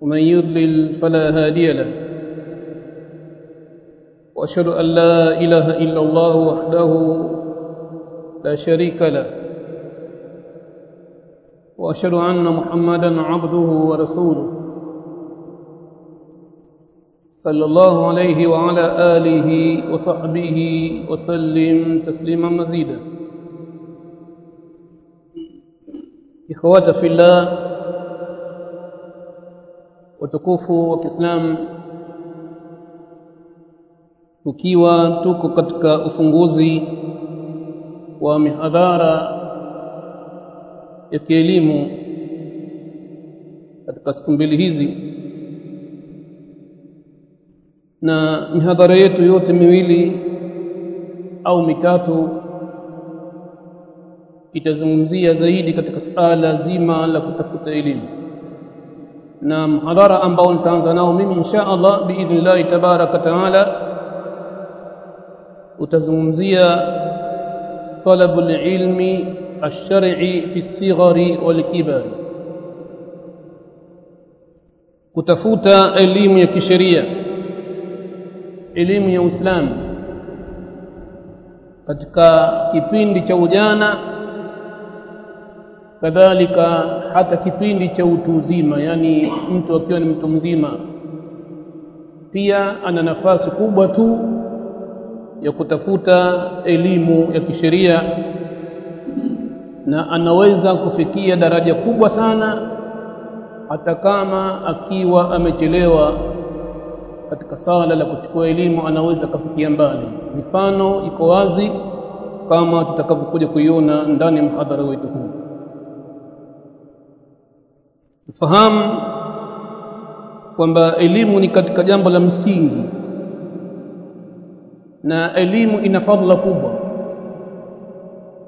ومن يضلل فلا هادي له. وأشهد أن لا إله إلا الله وحده لا شريك له. وأشهد أن محمدا عبده ورسوله. صلى الله عليه وعلى آله وصحبه وسلم تسليما مزيدا. اخوات في الله watukufu wa Kiislamu tukiwa tuko katika ufunguzi wa mihadhara ya kielimu katika siku mbili hizi. Na mihadhara yetu yote miwili au mitatu itazungumzia zaidi katika suala zima la kutafuta elimu na mhadhara ambao nitaanza nao mimi insha Allah biidhnillahi tabaraka taala utazungumzia talabul ilmi ash-shar'i fi as-sighari wal kibar kutafuta elimu ya kisheria elimu ya Uislamu katika kipindi cha ujana kadhalika hata kipindi cha utu uzima yani mtu akiwa ni mtu mzima pia ana nafasi kubwa tu ya kutafuta elimu ya kisheria na anaweza kufikia daraja kubwa sana hata kama akiwa amechelewa katika sala la kuchukua elimu anaweza kafikia mbali. Mifano iko wazi kama tutakavyokuja kuiona ndani ya mhadhara wetu huu fahamu kwamba elimu ni katika jambo la msingi na elimu ina fadhila kubwa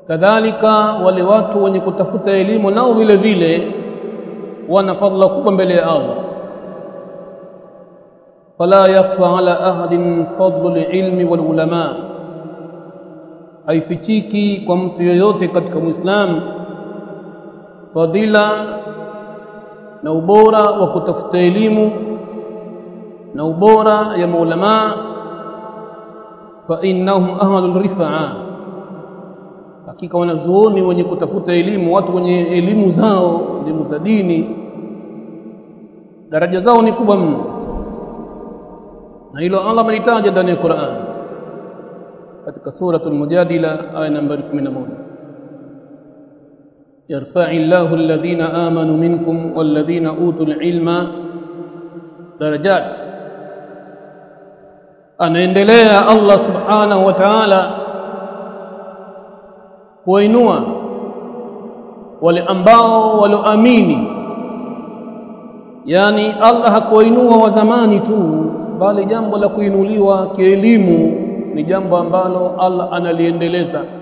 kadhalika wale watu wenye kutafuta elimu nao vile vile wana fadhila kubwa mbele ya Allah yakhfa ala ahadin fadlu lilmi wal ulama haifichiki kwa mtu yoyote katika muislamu fadila na ubora wa kutafuta elimu na ubora ya maulama fa innahum ahlul rifaa. Hakika wanazuoni wenye kutafuta elimu watu wenye elimu zao elimu za dini daraja zao ni kubwa mno. Na hilo Allah amelitaja ndani ya Qur'an katika suratul mujadila aya nambari 11 يرفع الله الذين آمنوا منكم والذين أوتوا العلم درجات. أن اندليا الله سبحانه وتعالى وينوا ولأنباو ولأميني يعني الله كوينوا وزماني تو. بالجنب لكوينوا لي وكيلموا لجنب أنباو الله أنا ليندليسا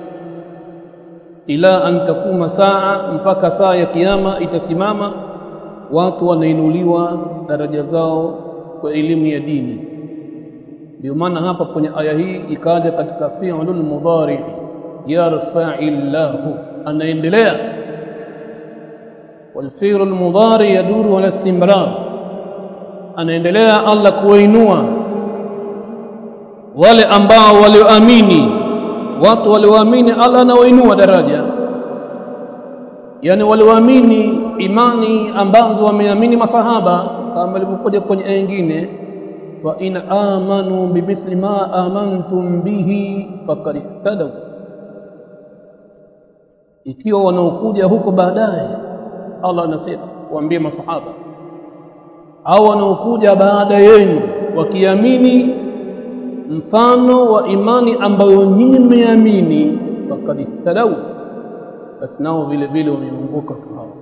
ila an takuma saa mpaka saa ya kiyama itasimama watu wanainuliwa daraja zao kwa elimu ya dini ndio maana hapa kwenye aya hii ikaja katika fi'lul mudhari yarfa'illahu anaendelea والفعل المضارع يدور على استمرار anaendelea Allah kuwainua wale ambao walioamini watu walioamini Allah anawainua daraja. Yani walioamini imani ambazo wameamini masahaba kama ilivyokuja kwenye aya nyingine fa in amanu bimithli ma amantum bihi faqad ihtadaw. Ikiwa wanaokuja huko baadaye Allah anasema waambie masahaba au wanaokuja baada yenu wakiamini mfano wa imani ambayo nyinyi mmeamini faqad talaw basi nao vile vile tu hao.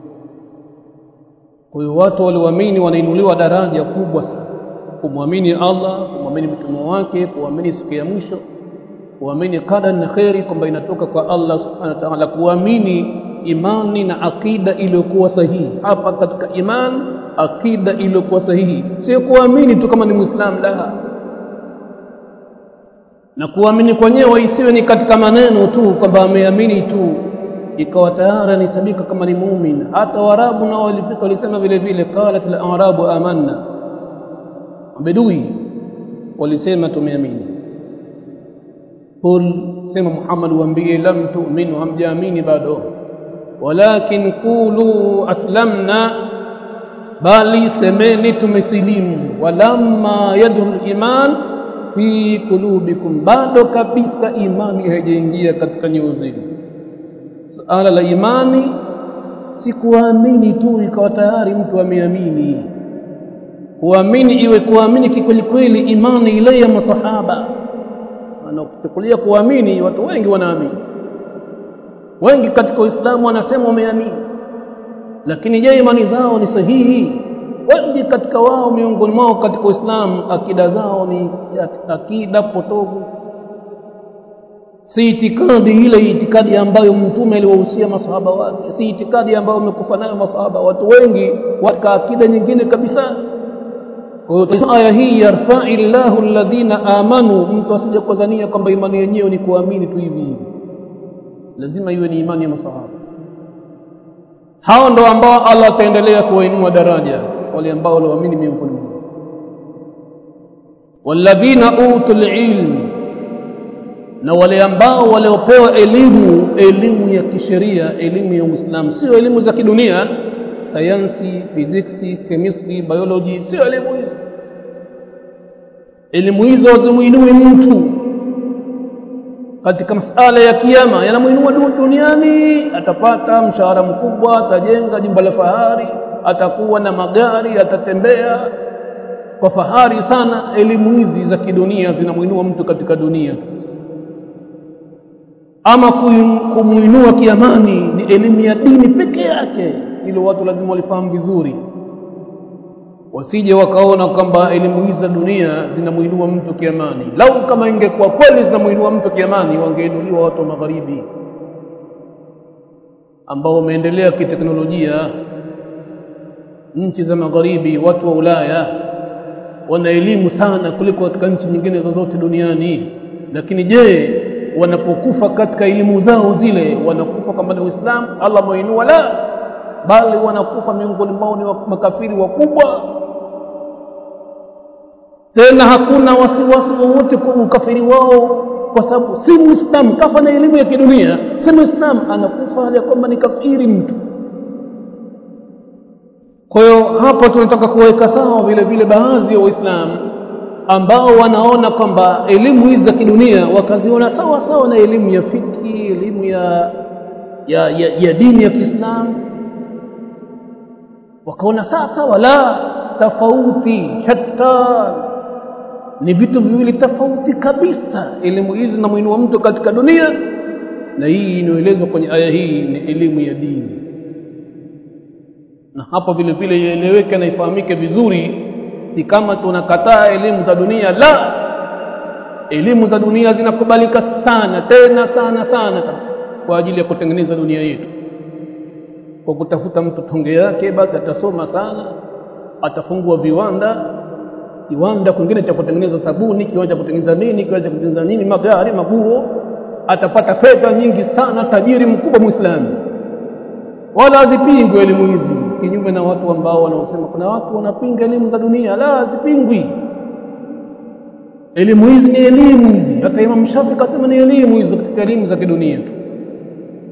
Kwa hiyo watu walioamini wanainuliwa daraja kubwa sana. Kumwamini Allah kumwamini mtume wake kuamini siku ya mwisho kuamini qadar na khairi kwamba inatoka kwa Allah subhanahu wa ta'ala kuamini imani na akida iliyokuwa sahihi. Hapa katika iman akida iliyokuwa sahihi. Sio kuamini tu kama ni muislam la na kuamini kwenyewe isiwe ni katika maneno tu kwamba ameamini tu. Ikawa tayari anisabika kama ni muumini hata warabu nao walifika walisema vile vile qalat al-arabu amanna. Bedui walisema tumeamini. Qul sema muhammad waambie lam tu'minu hamjaamini bado. Walakin qulu aslamna bali semeni tumesilimu. Walamma yadul iman fi qulubikum bado kabisa imani haijaingia katika nyoyo zenu suala la imani si kuamini tu ikawa tayari mtu ameamini. Kuamini iwe kuamini kikweli kweli imani ile ya masahaba. Anakuchukulia kuamini watu wengi wanaamini. Wengi katika uislamu wanasema wameamini. Lakini je imani zao ni sahihi wengi katika wao miongoni mwao katika uislamu akida zao ni akida potovu. Si itikadi ile itikadi ambayo mtume aliwahusia masahaba wake. Si itikadi ambayo wamekufa nayo masahaba. Watu wengi katika akida nyingine kabisa. Aya hii yarfa'i llahu alladhina amanu mtu asije kudhania kwamba imani yenyewe ni kuamini tu hivi hivi. Lazima iwe ni imani ya masahaba. Hao ndo ambao Allah ataendelea kuwainua daraja wale ambao walioamini miongoni mwao. Walladhina utul ilm na wale ambao waliopewa elimu elimu ya kisheria elimu ya Uislamu sio elimu za kidunia. Sayansi fiziksi chemistry biology sio elimu hizo. Elimu hizo zimuinui mtu. Katika masala ya kiyama yanamuinua duniani atapata mshahara mkubwa atajenga jumba la fahari atakuwa na magari atatembea kwa fahari sana. Elimu hizi za kidunia zinamuinua mtu katika dunia. Ama kumuinua kiamani ni elimu ya dini peke yake. Ile watu lazima walifahamu vizuri. Wasije wakaona kwamba elimu hizi za dunia zinamuinua mtu kiamani. Lau kama ingekuwa kweli zinamuinua mtu kiamani wangeinuliwa watu wa magharibi ambao wameendelea kiteknolojia nchi za magharibi watu wa Ulaya wana elimu sana kuliko katika nchi nyingine zozote duniani. Lakini je wanapokufa katika elimu zao zile wanakufa kama ni Uislamu Allah muinua la bali wanakufa miongoni mwao ni makafiri wakubwa. Tena hakuna wasiwasi wowote kwa ukafiri wao kwa sababu si muislamu kafa na elimu ya kidunia si muislamu anakufa hali ya kwamba ni kafiri mtu kwa hiyo hapa tunataka kuweka sawa vile vile baadhi ya waislamu ambao wanaona kwamba elimu hizi za kidunia wakaziona sawa sawa na elimu ya fiki elimu ya ya, ya, ya dini ya Kiislamu. Wakaona sawa sawa la tofauti shatta ni vitu viwili tofauti kabisa elimu hizi zinamuinua mtu katika dunia. Na hii inaelezwa kwenye aya hii ni elimu ya dini na hapa vile vile ieleweke na ifahamike vizuri si kama tunakataa elimu za dunia. La elimu za dunia zinakubalika sana tena sana sana kabisa kwa ajili ya kutengeneza dunia yetu. Kwa kutafuta mtu tonge yake basi atasoma sana atafungua viwanda kiwanda kwingine cha kutengeneza sabuni kiwanda cha kutengeneza nini kiwanda cha kutengeneza nini magari maguo atapata fedha nyingi sana tajiri mkubwa muislamu. Wala azipingwe elimu hizi kinyume na watu ambao wanaosema kuna watu wanapinga elimu za dunia. La zipingwi elimu hizi ni elimu hizi. Hata Imam Shafi kasema ni elimu hizo katika elimu za kidunia tu.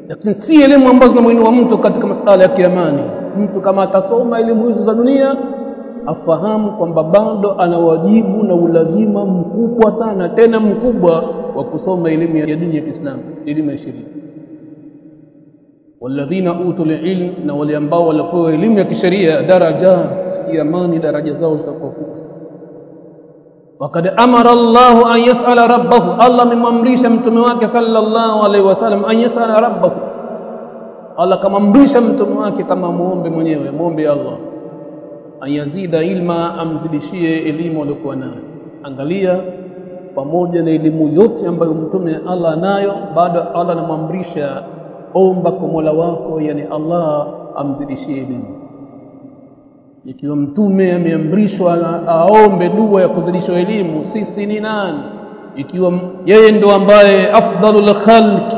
Lakini si elimu ambazo zinamuinua mtu katika masala ya kiamani. Mtu kama atasoma elimu hizo za dunia afahamu kwamba bado ana wajibu na ulazima mkubwa sana tena mkubwa wa kusoma elimu ya dini ya Kiislamu elimu ya sheria walladhina utul ilm na wale ambao walipewa elimu ya kisheria daraja kiamani daraja zao zitakuwa kubwa wakad amara Allahu an yas'ala rabbahu Allah amemwamrisha mtume wake sallallahu alaihi wasallam an yas'ala rabbahu. Allah kamamrisha mtume wake kama muombe mwenyewe muombe Allah. Ayazida ilma amzidishie elimu aliyokuwa nayo. Angalia pamoja na elimu yote ambayo mtume Allah anayo bado Allah anamwamrisha omba kwa Mola wako yani Allah amzidishie elimu ikiwa mtume ameamrishwa aombe dua ya kuzidishwa elimu sisi ni nani? Ikiwa yeye ndo ambaye afdalul khalq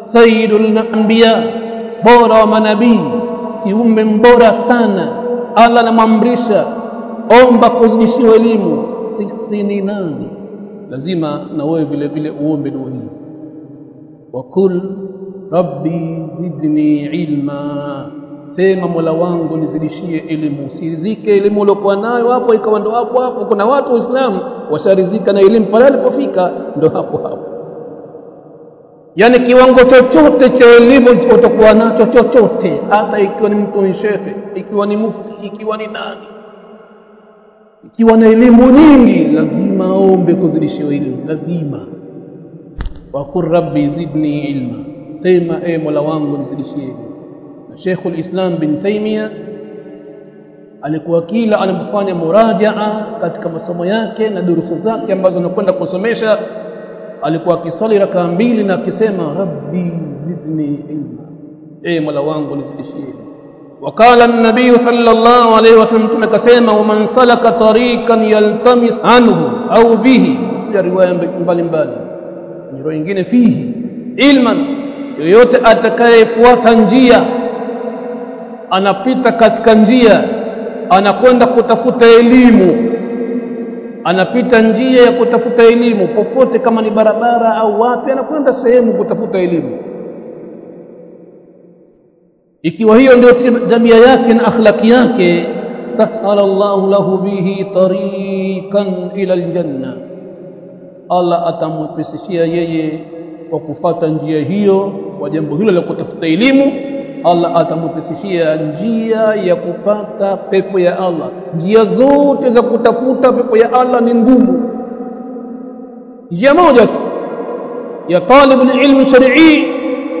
sayyidul anbiya bora wa manabii kiumbe mbora sana Allah anamwamrisha omba kuzidishiwa elimu sisi ni nani? Lazima na wewe vile vile uombe dua hii. Wakul rabbi zidni ilma. Sema mola wangu nizidishie elimu. Usirizike elimu uliokuwa nayo hapo ikawa ndo hapo hapo. Kuna watu waislamu washarizika na elimu pale alipofika ndo hapo hapo. Yani kiwango chochote cha elimu utakuwa nacho chochote hata ikiwa ni mtu ni shekhe ikiwa ni mufti ikiwa ni nani. Ikiwa na elimu nyingi lazima aombe kuzidishiwa elimu lazima. Waqul rabbi zidni ilma sema e mola wangu nizidishie na Sheikhul Islam bin Taymiyyah alikuwa kila anapofanya murajaa katika masomo yake na durusu zake ambazo anakwenda kusomesha alikuwa akisali rakaa mbili na akisema rabbi zidni ilma e mola wangu nizidishie وقال النبي صلى الله عليه وسلم كما ومن سلك طريقا يلتمس عنه bihi ya riwaya mbalimbali riwaya nyingine fihi ilman yoyote atakayefuata njia anapita katika njia anakwenda kutafuta elimu. Anapita njia ya kutafuta elimu popote kama ni barabara au wapi anakwenda sehemu kutafuta elimu. Ikiwa hiyo ndio tabia yake na akhlaki yake sahala Allahu lahu bihi tariqan ila aljanna. Allah atamwepesishia yeye kwa kufata njia hiyo kwa jambo hilo la kutafuta elimu Allah atamwepesishia njia ya kupata pepo ya Allah. Njia zote za kutafuta pepo ya Allah ni ngumu. Njia moja tu ya talibul ilmi shar'i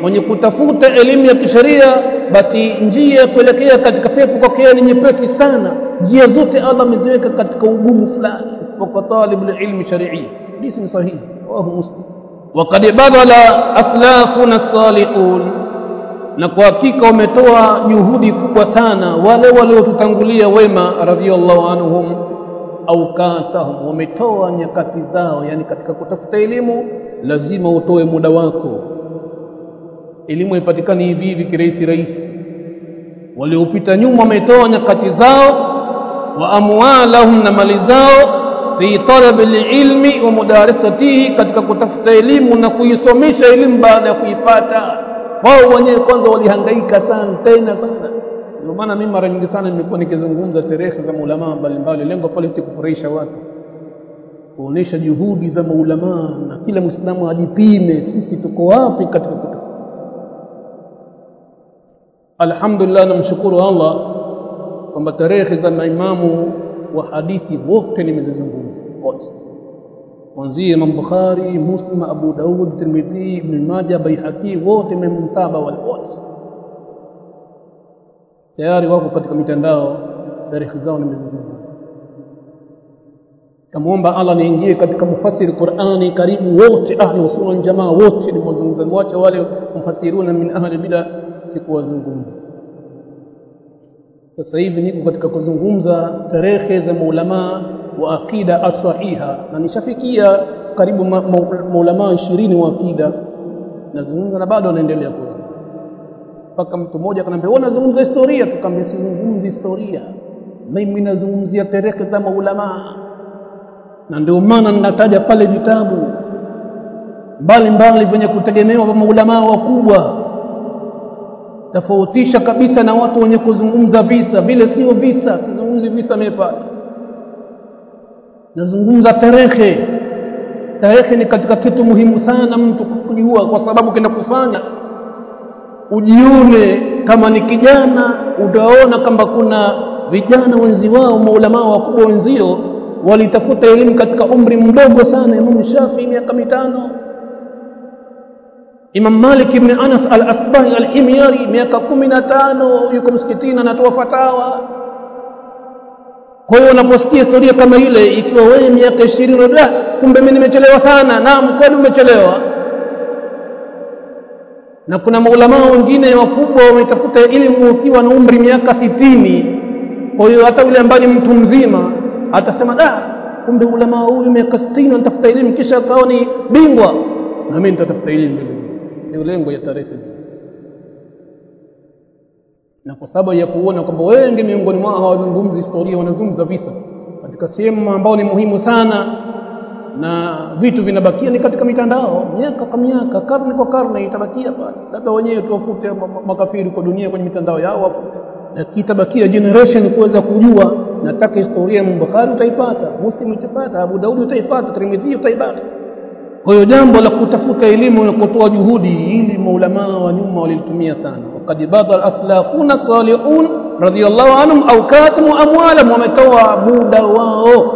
mwenye kutafuta elimu ya kisheria basi njia ya kuelekea katika pepo kwa kwake ni nyepesi sana. Njia zote Allah ameziweka katika ugumu fulani isipokuwa talibul ilmi shar'i. Hadithi ni sahihi wa muslim waqad badala aslafuna salihun na kwa hakika wametoa juhudi kubwa sana wale waliotutangulia wema radhiallahu anhum aukatahum wametoa nyakati zao yani katika kutafuta elimu lazima utoe muda wako. Elimu haipatikani hivi hivi kirahisi rahisi. Waliopita nyuma wametoa nyakati zao wa amwalahum na mali zao fi talabi lilmi wa mudarasatihi katika kutafuta elimu na kuisomesha elimu baada ya kuipata. Wao wenyewe kwanza walihangaika sana tena sana. Ndio maana mimi mara nyingi sana nimekuwa nikizungumza tarehe za maulama mbalimbali lengo pale si kufurahisha watu kuonesha juhudi za maulama na kila muislamu ajipime sisi tuko wapi katika kutu. Alhamdulillah namshukuru Allah kwamba tarehe za maimamu wa hadithi wote nimezizungumza wote kuanzia Imam Bukhari, Muslim, Abu Daud, Tirmidhi, Ibn Majah, Baihaqi wote imamu saba wale wote tayari wako katika mitandao, tarehe zao nimezizungumza. Kamwomba Allah niingie katika mufasiri Qur'ani karibu wote ahlu sunna wal jamaa wote nimewazungumza, mwache wale mufasiruna min ahli bid'a sikuwazungumza. Sasa hivi niko katika kuzungumza tarehe za maulamaa wa aqida as-sahiha. Na nishafikia karibu maulamaa ishirini wa aqida. Nazungumza na bado naendelea kuzungumza. Mpaka mtu mmoja akaniambia wewe unazungumza historia? Tukamwambia sizungumzi historia. Mimi nazungumzia tarehe za maulamaa na ndio maana ninataja pale vitabu mbalimbali vyenye kutegemewa kwa maulamaa wakubwa tofautisha kabisa na watu wenye kuzungumza visa. Vile sio visa sizungumzi visa mimi pale. Nazungumza tarehe. Tarehe ni katika kitu muhimu sana mtu kujua kwa sababu kinakufanya ujione kama ni kijana utaona kwamba kuna vijana wenzi wao maulamaa wakubwa wenzio walitafuta elimu katika umri mdogo sana. Imam Shafi miaka mitano Imam Malik ibn Anas al-Asbahi al-Himyari miaka kumi na tano yuko msikitini anatoa fatawa. Kwa hiyo unaposikia historia kama ile ikiwa wewe miaka ishirini da kumbe mimi nimechelewa sana. Naam kweli umechelewa. Na kuna maulama wengine wakubwa wametafuta elimu ukiwa na umri miaka sitini. Kwa hiyo hata yule ambaye ni mtu mzima atasema da kumbe ulama huyu miaka sitini anatafuta elimu kisha akawa ni bingwa. Na mimi nitatafuta elimu ndio lengo ya tarehe na kwa sababu ya kuona kwamba wengi miongoni mwao hawazungumzi historia wanazungumza visa. Katika sehemu ambao ni muhimu sana na vitu vinabakia ni katika mitandao. Miaka kwa miaka karne kwa karne itabakia labda wenyewe tuwafute makafiri kwa dunia kwenye mitandao yao wafute. Lakini itabakia generation kuweza kujua nataka historia ya Bukhari utaipata Muslim utaipata Abu Daudi utaipata Tirmidhi utaipata kwa hiyo jambo la kutafuta elimu na kutoa juhudi ili maulamaa wa nyuma walitumia sana waqad badal aslafuna salihun radiyallahu anhum au katamu amwalahum wametoa muda wao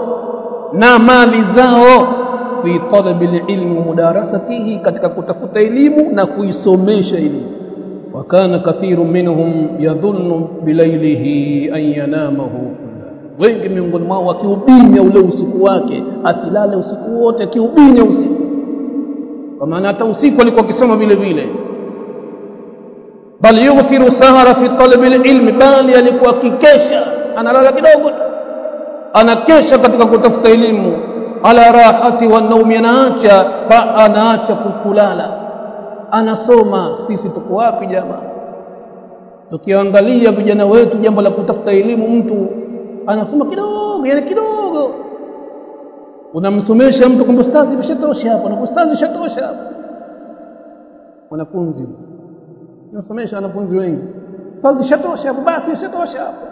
na mali zao fi talabi ilmi mudarasatihi katika kutafuta elimu na kuisomesha elimu wakana kathiru minhum yadhunnu bilailihi an yanamahu wengi miongoni mwao wakiubinya ule usiku wake asilale usiku wote akiubinya usiku kwa maana hata usiku alikuwa akisoma vile vile. Bal yughfiru sahara fi talabi alilm bali alikuwa akikesha analala kidogo tu. Anakesha katika kutafuta elimu. Ala rahati wa naumi anaacha ba anaacha kulala anasoma sisi tuko wapi jamaa? Tukiangalia vijana wetu jambo la kutafuta elimu mtu anasoma kidogo yani kidogo unamsomesha mtu kwamba ustazi ushatosha hapo na ustazi ushatosha hapo. Wanafunzi. Unasomesha wanafunzi wengi. Ustazi ushatosha hapo basi ushatosha hapo.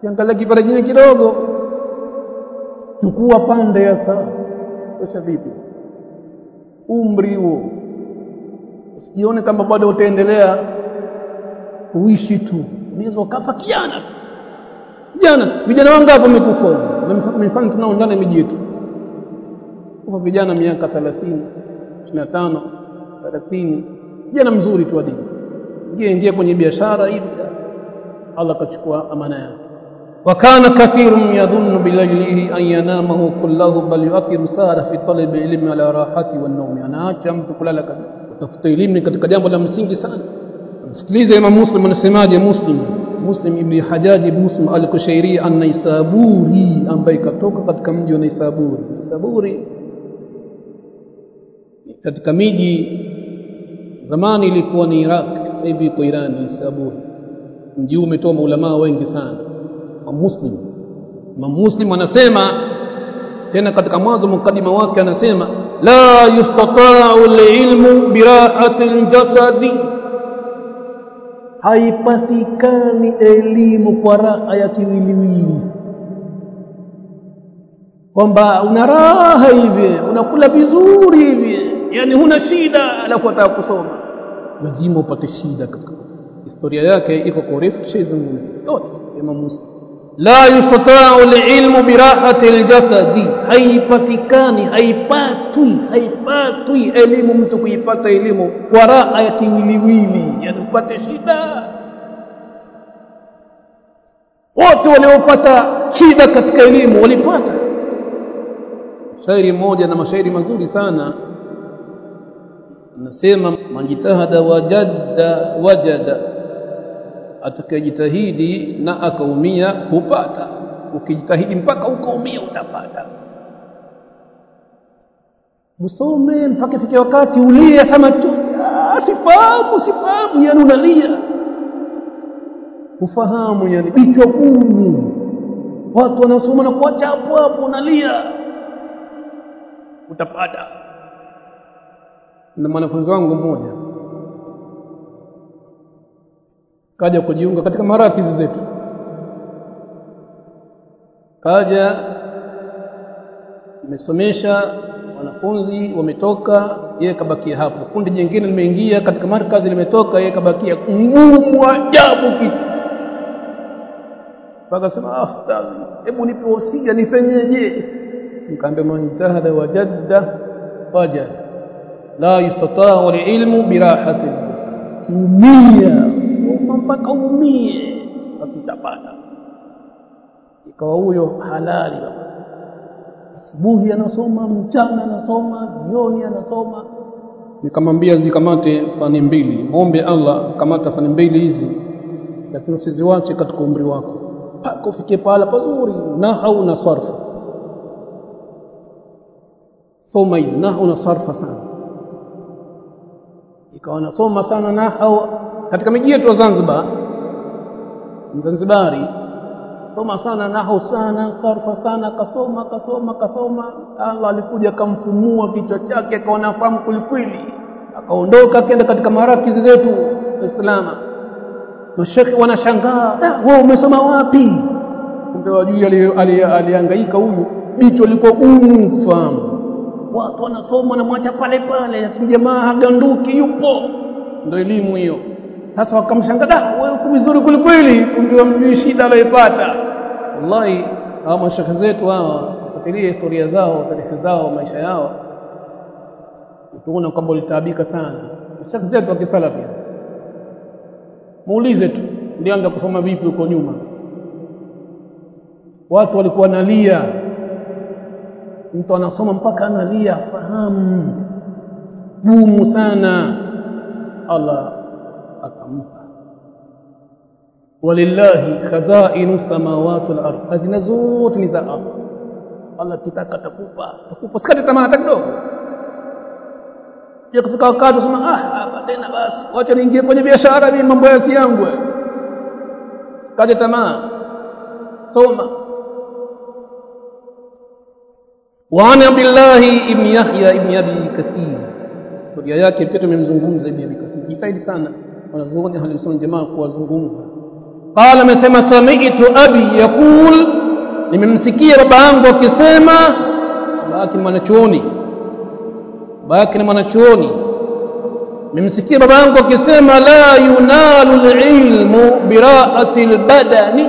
Kiangalia kipara jingine kidogo. Chukua pande ya saa. Tosha vipi? Umri huo. Usijione kama bado utaendelea uishi tu. Unaweza ukafa kijana kijana vijana vijana wangapi wamekufa mifano tunao ndani miji yetu kufa vijana miaka 30 25 30 vijana mzuri tu adini ingia ingia kwenye biashara hivi Allah akachukua amana yake وكان كثير يظن بليله أن ينامه كله بل يؤثر سهر في طلب العلم على راحته والنوم anaacha mtu kulala kabisa utafuta elimu katika jambo la msingi sana msikilize Imam Muslim anasemaje Muslim مسلم ابن حجاج بن مسلم القشيري أن نيسابوري أن بيك توك قد كمجي نيسابوري. نيسابوري. قد كمجي زماني لكوني راك سيبي قيران نيسابوري. نجيو متوم علماء وين كسان. من مسلم. من مسلم أنا سيما. تينا قد كمازو مقدم واك أنا سيما. لا يستطاع العلم براحة الجسد. Haipatikani elimu kwa raha ya kiwiliwili. Kwamba una raha hivi unakula vizuri hivi yani huna shida alafu ataka kusoma. Lazima upate shida katika historia yake iko kwa urefu yote Imam Musa la yustata'u al-ilmu birahati al-jasadi. Haipatikani haipatwi haipatwi elimu mtu kuipata elimu kwa raha ya kiwiliwili. Yani upate shida wote waliopata shida katika elimu walipata. Shairi moja na mashairi mazuri sana. Nasema manjitahada wajadda wajada. Atakayejitahidi na akaumia hupata. Ukijitahidi mpaka ukaumia utapata. Musome mpaka fike wakati ulie kama chozi sifahamu sifahamu yani unalia ufahamu yani bichwa gumu. Watu wanasoma na kuacha hapo hapo unalia. Utapata. Na mwanafunzi wangu mmoja kaja kujiunga katika marakizi zetu. Kaja nimesomesha wanafunzi wametoka yeye kabakia hapo. Kundi jingine limeingia katika markazi limetoka yeye kabakia. Ngumu ajabu kitu mpaka sema ah hebu nipe wasia nifenyeje. Nikaambia manjitahada wajadda wajad la yustata'u ilmu birahati al-jasad umia soma mpaka umie basi utapata. Ikawa huyo halali asubuhi anasoma mchana anasoma jioni anasoma. Nikamwambia zikamate fani mbili. Muombe Allah kamata fani mbili hizi lakini usiziwache katika umri wako mpaka ufike pahala pazuri nahau na sarfa soma hizi nahau na sarfa sana ikawa nasoma sana nahau katika miji yetu ya Zanzibar. Mzanzibari soma sana nahau sana sarfa sana kasoma kasoma kasoma. Allah alikuja akamfumua kichwa chake akaona afahamu kwelikweli akaondoka akaenda katika marakizi zetu Uislamu mashekhi wanashangaa. Wewe umesoma wapi? Kumbe wajui alihangaika huyu. Jicho liko gumu kufahamu. Watu wanasoma namwacha pale pale. Jamaa haganduki yupo. Ndio elimu hiyo. Sasa wakamshangaa wewe uko vizuri kulikweli kumbe wamjui shida aliyopata wallahi hawa mashekhi zetu hawa fuatilia historia zao taarifa zao maisha yao. Utaona kwamba ulitaabika sana. Mashekhi zetu wa kisalafi muulize tu ulianza kusoma vipi huko nyuma? Watu walikuwa nalia mtu anasoma mpaka analia fahamu. Gumu sana. Allah akampa. Walillahi khazainu samawati wal ardh hazina zote ni za Allah. Allah kitaka takupa takupa sikate tamaa hata kidogo ya kufika wakati usema ah hapa tena basi wacha niingie kwenye biashara mimi mambo ya si yangu sikate tamaa soma وعن عبد الله ابن يحيى ابن ابي كثير historia yake pia tumemzungumza ibn abi kathir jitahidi sana wanazuoni ahli jamaa kuwazungumza qala amesema sami'tu abi yaqul nimemsikia baba yangu akisema baba yake ni mwanachuoni yake ni mwanachuoni. Nimemsikia baba yangu akisema la yunalu alilmu biraati albadani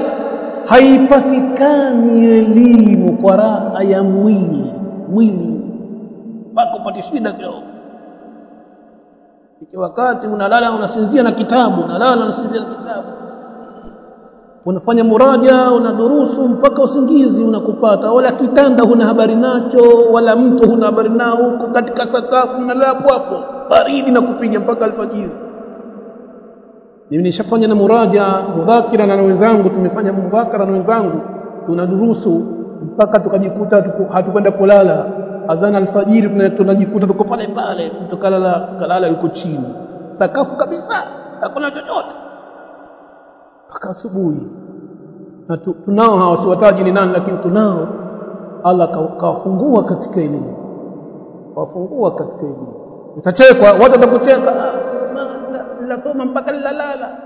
haipatikani elimu kwa raha ya mwili. Mwili. Mpaka upate shida kidogo. Iki wakati unalala unasinzia na kitabu unalala unasinzia na kitabu unafanya muraja unadurusu mpaka usingizi unakupata. Wala kitanda huna habari nacho wala mtu huna habari nao huko katika sakafu unalapo hapo baridi na kupiga mpaka alfajiri. Mimi nishafanya na muraja mudhakira na wenzangu tumefanya mudhakara na wenzangu tunadurusu mpaka tukajikuta hatukwenda kulala. Azana alfajiri tunajikuta tuko pale pale tukalala kalala yuko chini. Sakafu kabisa hakuna chochote mpaka asubuhi. Na tunao hawa siwataji ni nani lakini tunao. Allah kawafungua katika elimu. Kawafungua katika elimu. Utachekwa watu watakucheka. Nasoma mpaka lilalala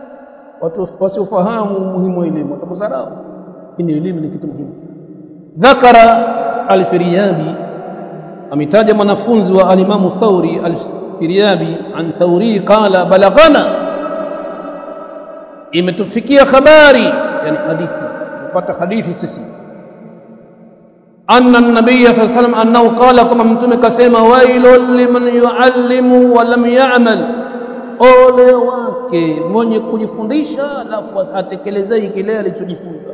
watu wasiofahamu umuhimu wa elimu watakusarau ini elimu ni kitu muhimu sana. Dhakara alfiriyabi ametaja mwanafunzi wa alimamu thauri alfiriyabi an thauri qala balaghana imetufikia habari yani hadithi kupata hadithi sisi anna an-nabiy sallallahu alayhi wasallam annahu qala kama mtume kasema wailul liman yuallimu wa lam ya'mal ole wake mwenye kujifundisha alafu atekelezei kile alichojifunza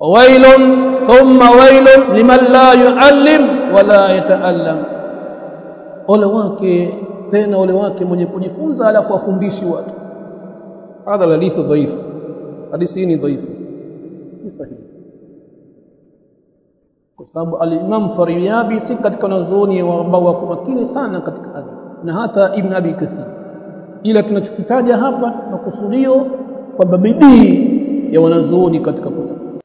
wailun thumma wailun liman la yuallim wala yataallam ole wake tena ole wake mwenye kujifunza alafu afundishi watu هذا الحديث ضعيف. حديثين ضعيف. كسب الإمام فريابي سكت كنا زوني وربوا كم كل سنة كت كذا نهاتا ابن أبي كثير. إلى كنا تكتاجها بنا نقصديه وببدي يا ونزوني كت كذا